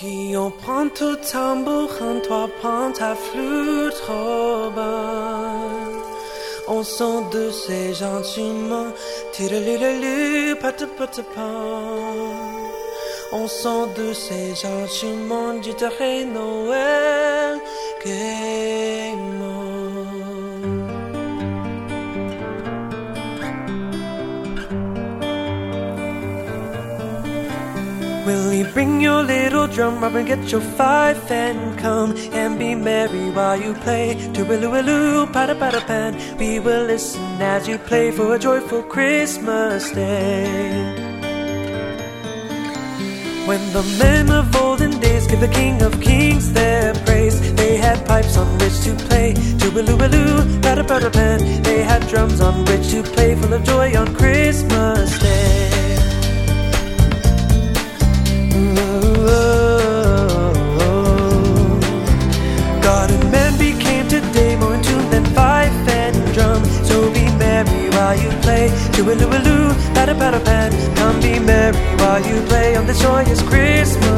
Guillaume, prends tout tambourin, toi prends ta flûte, Robin. On sent de ces gentiment, tiralulalu, pata pata On sent de ces gentiment, du Noël, gaiement. Will you bring your little drum up and get your fife and come and be merry while you play? To willu, pada pada pan. We will listen as you play for a joyful Christmas day. When the men of olden days give the King of Kings their praise, they had pipes on which to play. To willu, pada pada pan. They had drums on which to play, full of joy on Christmas To willu willu, pada pada pan. Come be merry while you play on this joyous Christmas